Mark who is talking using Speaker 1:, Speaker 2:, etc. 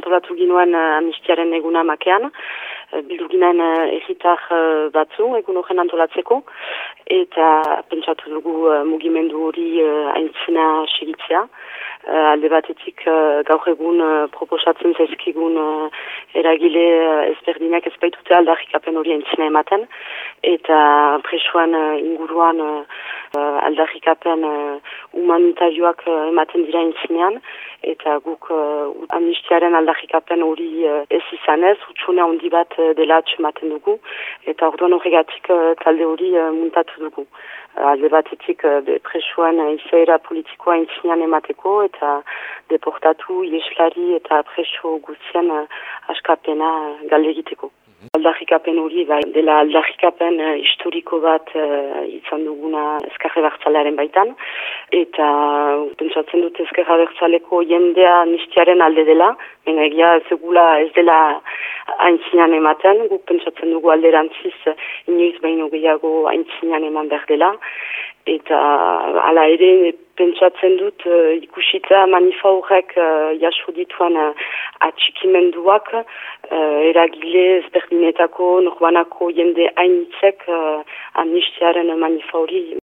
Speaker 1: antolatu ginuen uh, amnistiaren eguna makean, uh, bildu ginen uh, uh, batzu egun horren antolatzeko, eta pentsatu dugu mugimendu hori uh, aintzina segitzea. Uh, alde batetik gaur egun proposatzen zaizkigun eragile uh, ezberdinak ez baitute aldarrikapen hori aintzina ematen, eta presuan uh, inguruan uh, aldarrikapen uh, humanitarioak uh, ematen dira aintzinean, eta guk uh, amnistiaren aldarrikapen hori uh, ez izanez, utxune handi bat uh, dela atxematen dugu, eta orduan horregatik uh, talde hori uh, muntatu dugu. alde batetik uh, presuan uh, izaera politikoa aintzinean emateko, eta deportatu, ieslari eta preso guztien uh, askapena uh, galdegiteko. Aldarrikapen hori, bai, dela aldarrikapen uh, historiko bat uh, izan duguna eskarre bertzalearen baitan, eta uh, pentsatzen dut eskarre bertzaleko jendea nistiaren alde dela, baina egia zegula ez dela haintzinean ematen, guk pentsatzen dugu alderantziz inoiz baino gehiago haintzinean eman behar dela, eta hala ere pentsatzen dut uh, ikusita manifa horrek uh, jaso dituan uh, atxikimenduak uh, eragile ezberdinetako norbanako jende hainitzek uh, amnistiaren manifa